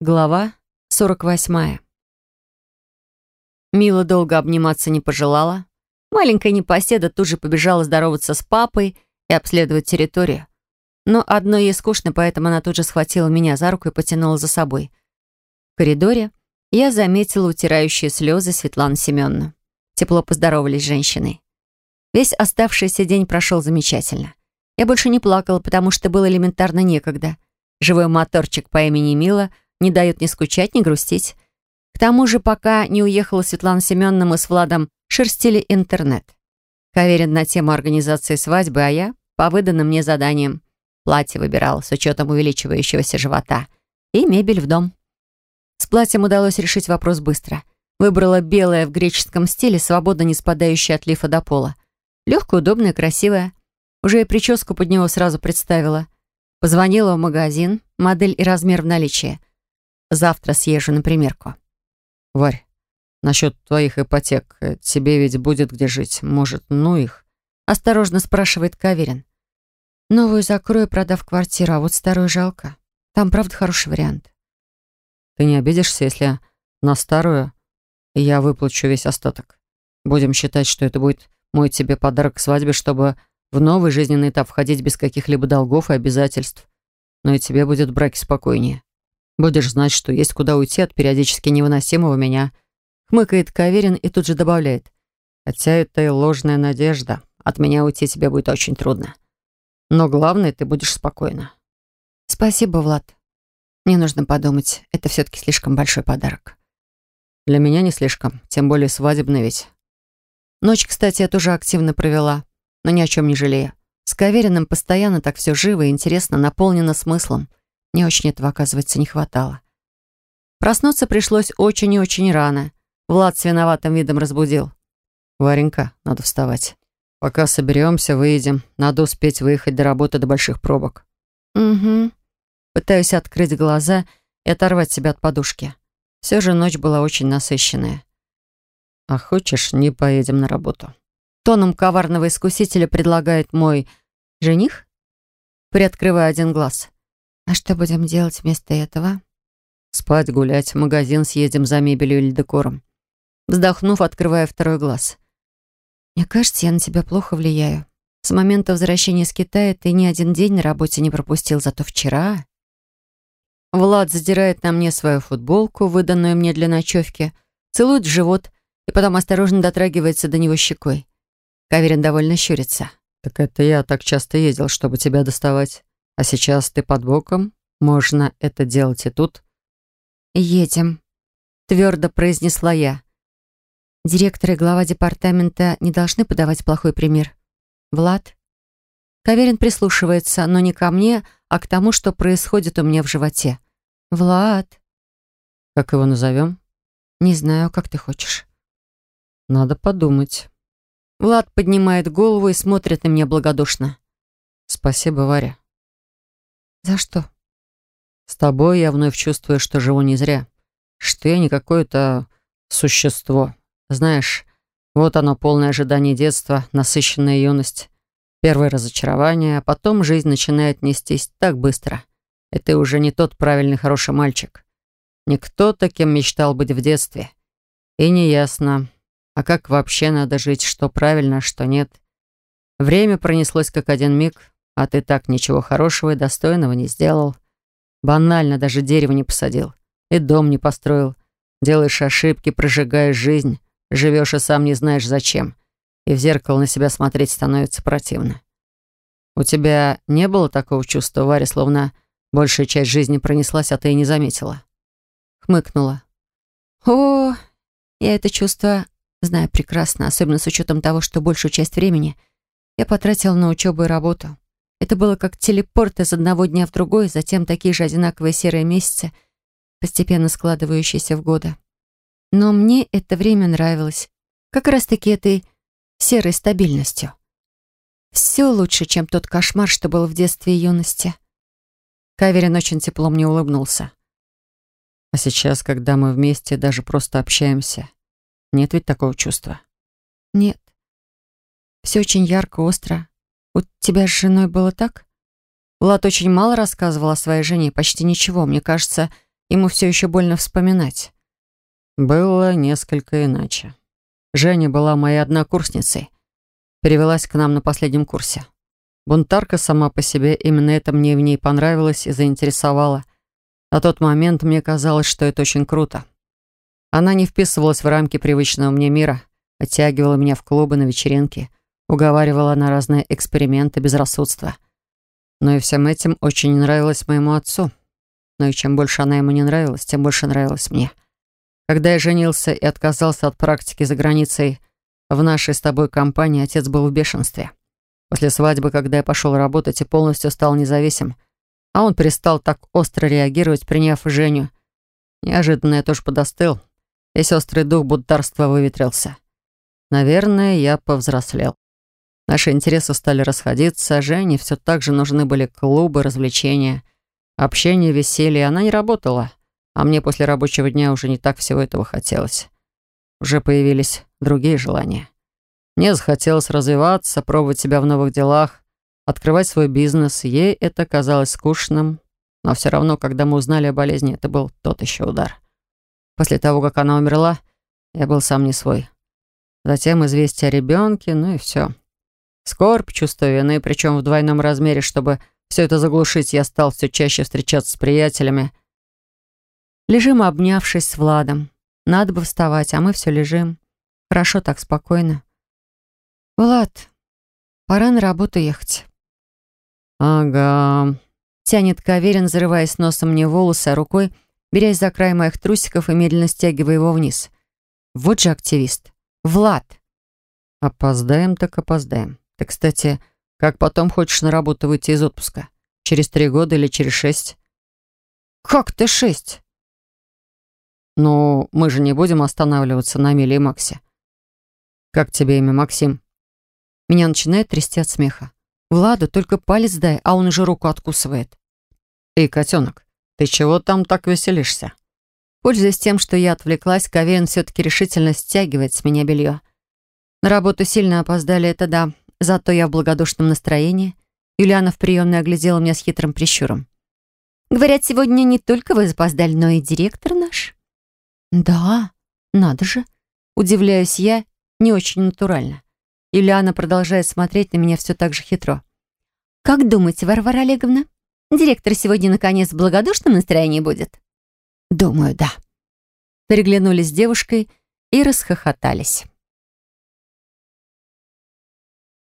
Глава 48. Мила долго обниматься не пожелала. Маленькая непоседа тут же побежала здороваться с папой и обследовать территорию. Но одно ей скучно, поэтому она тут же схватила меня за руку и потянула за собой. В коридоре я заметила утирающие слезы Светлану Семеновну. Тепло поздоровались с женщиной. Весь оставшийся день прошел замечательно. Я больше не плакала, потому что было элементарно некогда. Живой моторчик по имени Мила — не дает ни скучать, ни грустить. К тому же, пока не уехала Светлана Семеновна, мы с Владом шерстили интернет. Каверин на тему организации свадьбы, а я по выданным мне заданиям. Платье выбирал с учетом увеличивающегося живота. И мебель в дом. С платьем удалось решить вопрос быстро. Выбрала белое в греческом стиле, свободно не спадающее от лифа до пола. Легкое, удобное, красивое. Уже и прическу под него сразу представила. Позвонила в магазин, модель и размер в наличии. Завтра съезжу на примерку. Варь, насчет твоих ипотек. Тебе ведь будет где жить. Может, ну их? Осторожно спрашивает Каверин. Новую закрою, продав квартиру, а вот старую жалко. Там, правда, хороший вариант. Ты не обидишься, если на старую я выплачу весь остаток? Будем считать, что это будет мой тебе подарок к свадьбе, чтобы в новый жизненный этап входить без каких-либо долгов и обязательств. Но и тебе будет в браке спокойнее. Будешь знать, что есть куда уйти от периодически невыносимого меня. Хмыкает Каверин и тут же добавляет. Хотя это и ложная надежда. От меня уйти тебе будет очень трудно. Но главное, ты будешь спокойна. Спасибо, Влад. Мне нужно подумать. Это все-таки слишком большой подарок. Для меня не слишком. Тем более свадебный ведь. Ночь, кстати, я тоже активно провела. Но ни о чем не жалею. С Кавериным постоянно так все живо и интересно, наполнено смыслом. Мне очень этого, оказывается, не хватало. Проснуться пришлось очень и очень рано. Влад с виноватым видом разбудил. «Варенька, надо вставать. Пока соберемся, выедем. Надо успеть выехать до работы до больших пробок». «Угу». Пытаюсь открыть глаза и оторвать себя от подушки. Все же ночь была очень насыщенная. «А хочешь, не поедем на работу?» Тоном коварного искусителя предлагает мой жених, приоткрывая один глаз. А что будем делать вместо этого? Спать, гулять, в магазин съедем за мебелью или декором. Вздохнув, открывая второй глаз. Мне кажется, я на тебя плохо влияю. С момента возвращения с Китая ты ни один день на работе не пропустил, зато вчера... Влад задирает на мне свою футболку, выданную мне для ночевки, целует в живот и потом осторожно дотрагивается до него щекой. Каверин довольно щурится. «Так это я так часто ездил, чтобы тебя доставать. А сейчас ты под боком. Можно это делать и тут. «Едем», — твердо произнесла я. Директор и глава департамента не должны подавать плохой пример. Влад? Каверин прислушивается, но не ко мне, а к тому, что происходит у меня в животе. Влад. Как его назовем? Не знаю, как ты хочешь. Надо подумать. Влад поднимает голову и смотрит на меня благодушно. Спасибо, Варя. «За что?» «С тобой я вновь чувствую, что живу не зря. Что я не какое-то существо. Знаешь, вот оно, полное ожидание детства, насыщенная юность. Первое разочарование, а потом жизнь начинает нестись так быстро. И ты уже не тот правильный хороший мальчик. Никто таким мечтал быть в детстве. И неясно, а как вообще надо жить, что правильно, что нет. Время пронеслось как один миг, а ты так ничего хорошего и достойного не сделал. Банально даже дерево не посадил. И дом не построил. Делаешь ошибки, прожигаешь жизнь. Живешь и сам не знаешь зачем. И в зеркало на себя смотреть становится противно. У тебя не было такого чувства, Варя, словно большая часть жизни пронеслась, а ты и не заметила? Хмыкнула. О, я это чувство знаю прекрасно, особенно с учетом того, что большую часть времени я потратила на учебу и работу. Это было как телепорт из одного дня в другой, затем такие же одинаковые серые месяцы, постепенно складывающиеся в годы. Но мне это время нравилось. Как раз-таки этой серой стабильностью. Все лучше, чем тот кошмар, что был в детстве и юности. Каверин очень тепло мне улыбнулся. А сейчас, когда мы вместе даже просто общаемся, нет ведь такого чувства? Нет. Все очень ярко, остро, «У тебя с женой было так?» Влад очень мало рассказывал о своей жене, почти ничего. Мне кажется, Ему все еще больно вспоминать. Было несколько иначе. Женя была моей однокурсницей. Перевелась к нам на последнем курсе. Бунтарка сама по себе, именно это мне в ней понравилось и заинтересовало. На тот момент мне казалось, что это очень круто. Она не вписывалась в рамки привычного мне мира, оттягивала меня в клубы на вечеринки, уговаривала на разные эксперименты безрассудства. Но и всем этим очень нравилось моему отцу. Но и чем больше она ему не нравилась, тем больше нравилась мне. — когда я женился и отказался от практики за границей, в нашей с тобой компании отец был в бешенстве. После свадьбы, когда я пошел работать и полностью стал независим, а он перестал так остро реагировать, приняв Женю. Неожиданно я тоже подостыл. Весь острый дух буддарства выветрился. Наверное, я повзрослел. Наши интересы стали расходиться, Жене все так же нужны были клубы, развлечения, общение, веселье. Она не работала — а мне после рабочего дня уже не так всего этого хотелось. Уже появились другие желания. Мне захотелось развиваться, пробовать себя в новых делах, открывать свой бизнес. Ей это казалось скучным, но все равно, когда мы узнали о болезни, это был тот еще удар. После того, как она умерла, я был сам не свой. Затем известие о ребенке, ну и все. Скорбь, чувство вины, причем в двойном размере, чтобы все это заглушить, я стал все чаще встречаться с приятелями — Лежим, обнявшись с Владом. Надо бы вставать, а мы все лежим. Хорошо так, спокойно. «Влад, пора на работу ехать». «Ага», — тянет Каверин, зарываясь носом мне волосы, а рукой берясь за край моих трусиков и медленно стягивая его вниз. Вот же активист. Влад. Опоздаем так опоздаем. Ты, кстати, как потом хочешь на работу выйти из отпуска? Через три года или через шесть? Как ты шесть? «Ну, мы же не будем останавливаться на Миле и Максе». «Как тебе имя, Максим?» Меня начинает трясти от смеха. «Владу, только палец дай, а он уже руку откусывает». «Эй, котенок, ты чего там так веселишься?» Пользуясь тем, что я отвлеклась, Каверин все-таки решительно стягивает с меня белье. На работу сильно опоздали, это да. Зато я в благодушном настроении. Юлиана в приемной оглядела меня с хитрым прищуром. «Говорят, сегодня не только вы запоздали, но и директор наш». «Да, надо же!» Удивляюсь я не очень натурально. Юлиана продолжает смотреть на меня все так же хитро. «Как думаете, Варвара Олеговна, директор сегодня наконец в благодушном настроении будет?» «Думаю, да». Переглянулись с девушкой и расхохотались.